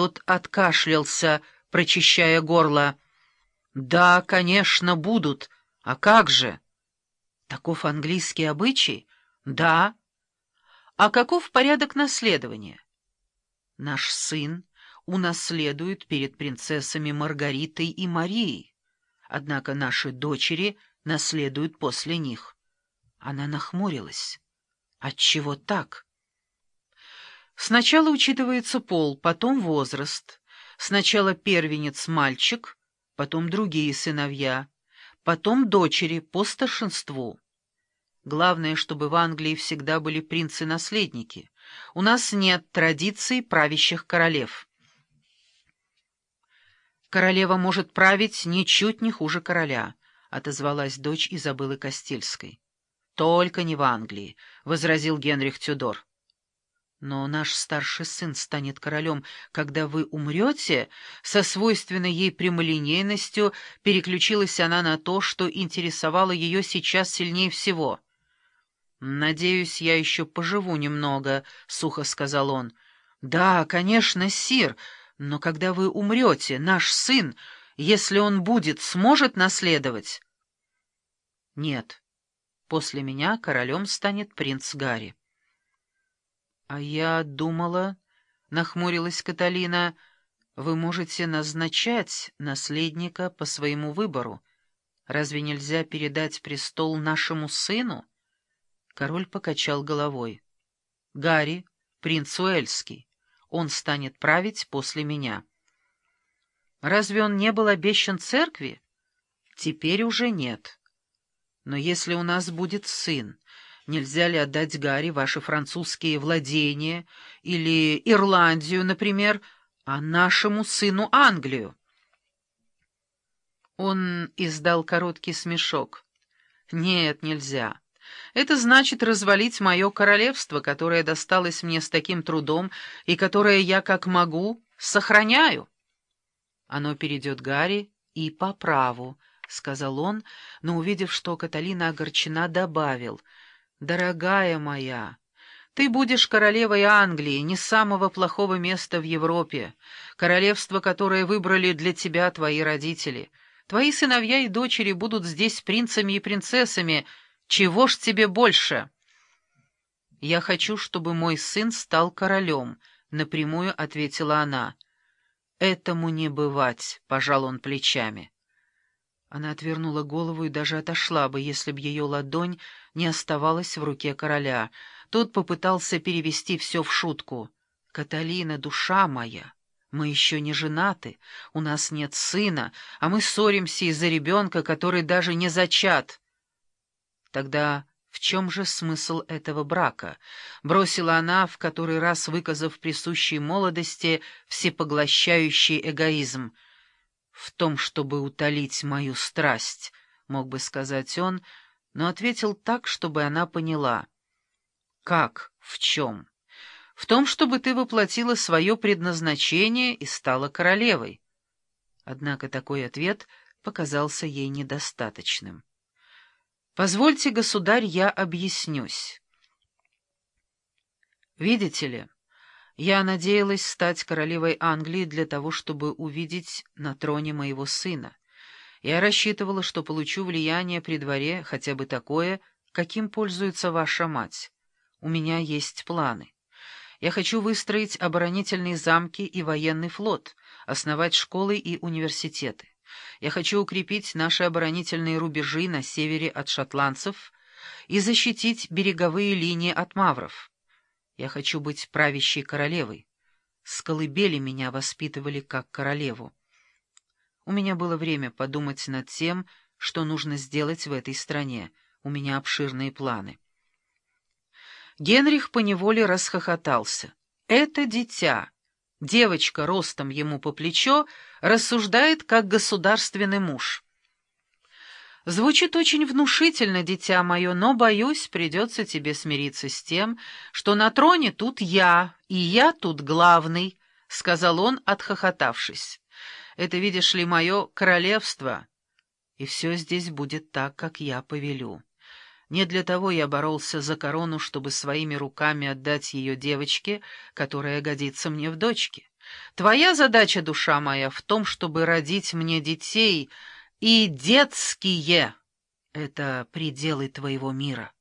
Тот откашлялся, прочищая горло. «Да, конечно, будут. А как же?» «Таков английский обычай?» «Да». «А каков порядок наследования?» «Наш сын унаследует перед принцессами Маргаритой и Марией, однако наши дочери наследуют после них». Она нахмурилась. «Отчего так?» Сначала учитывается пол, потом возраст. Сначала первенец мальчик, потом другие сыновья, потом дочери по старшинству. Главное, чтобы в Англии всегда были принцы-наследники. У нас нет традиции правящих королев. «Королева может править ничуть не хуже короля», — отозвалась дочь Изабеллы Костельской. «Только не в Англии», — возразил Генрих Тюдор. Но наш старший сын станет королем, когда вы умрете, со свойственной ей прямолинейностью переключилась она на то, что интересовало ее сейчас сильнее всего. «Надеюсь, я еще поживу немного», — сухо сказал он. «Да, конечно, сир, но когда вы умрете, наш сын, если он будет, сможет наследовать?» «Нет, после меня королем станет принц Гарри». «А я думала...» — нахмурилась Каталина. «Вы можете назначать наследника по своему выбору. Разве нельзя передать престол нашему сыну?» Король покачал головой. «Гарри, принц Уэльский. Он станет править после меня». «Разве он не был обещан церкви?» «Теперь уже нет. Но если у нас будет сын, Нельзя ли отдать Гарри ваши французские владения или Ирландию, например, а нашему сыну Англию?» Он издал короткий смешок. «Нет, нельзя. Это значит развалить мое королевство, которое досталось мне с таким трудом и которое я, как могу, сохраняю. Оно перейдет Гарри и по праву», — сказал он, но, увидев, что Каталина огорчена, добавил — «Дорогая моя, ты будешь королевой Англии, не самого плохого места в Европе, королевство, которое выбрали для тебя твои родители. Твои сыновья и дочери будут здесь принцами и принцессами. Чего ж тебе больше?» «Я хочу, чтобы мой сын стал королем», — напрямую ответила она. «Этому не бывать», — пожал он плечами. Она отвернула голову и даже отошла бы, если б ее ладонь не оставалась в руке короля. Тот попытался перевести все в шутку. «Каталина, душа моя, мы еще не женаты, у нас нет сына, а мы ссоримся из-за ребенка, который даже не зачат». «Тогда в чем же смысл этого брака?» — бросила она, в который раз выказав присущей молодости всепоглощающий эгоизм — в том, чтобы утолить мою страсть, мог бы сказать он, но ответил так, чтобы она поняла. Как? В чем? В том, чтобы ты воплотила свое предназначение и стала королевой. Однако такой ответ показался ей недостаточным. «Позвольте, государь, я объяснюсь. Видите ли, я надеялась стать королевой Англии для того, чтобы увидеть на троне моего сына. Я рассчитывала, что получу влияние при дворе, хотя бы такое, каким пользуется ваша мать. У меня есть планы. Я хочу выстроить оборонительные замки и военный флот, основать школы и университеты. Я хочу укрепить наши оборонительные рубежи на севере от шотландцев и защитить береговые линии от мавров. Я хочу быть правящей королевой. С колыбели меня воспитывали как королеву. У меня было время подумать над тем, что нужно сделать в этой стране. У меня обширные планы. Генрих поневоле расхохотался. «Это дитя!» Девочка ростом ему по плечо рассуждает, как государственный муж. Звучит очень внушительно, дитя мое, но, боюсь, придется тебе смириться с тем, что на троне тут я, и я тут главный, — сказал он, отхохотавшись. Это, видишь ли, мое королевство, и все здесь будет так, как я повелю. Не для того я боролся за корону, чтобы своими руками отдать ее девочке, которая годится мне в дочке. Твоя задача, душа моя, в том, чтобы родить мне детей, и детские — это пределы твоего мира.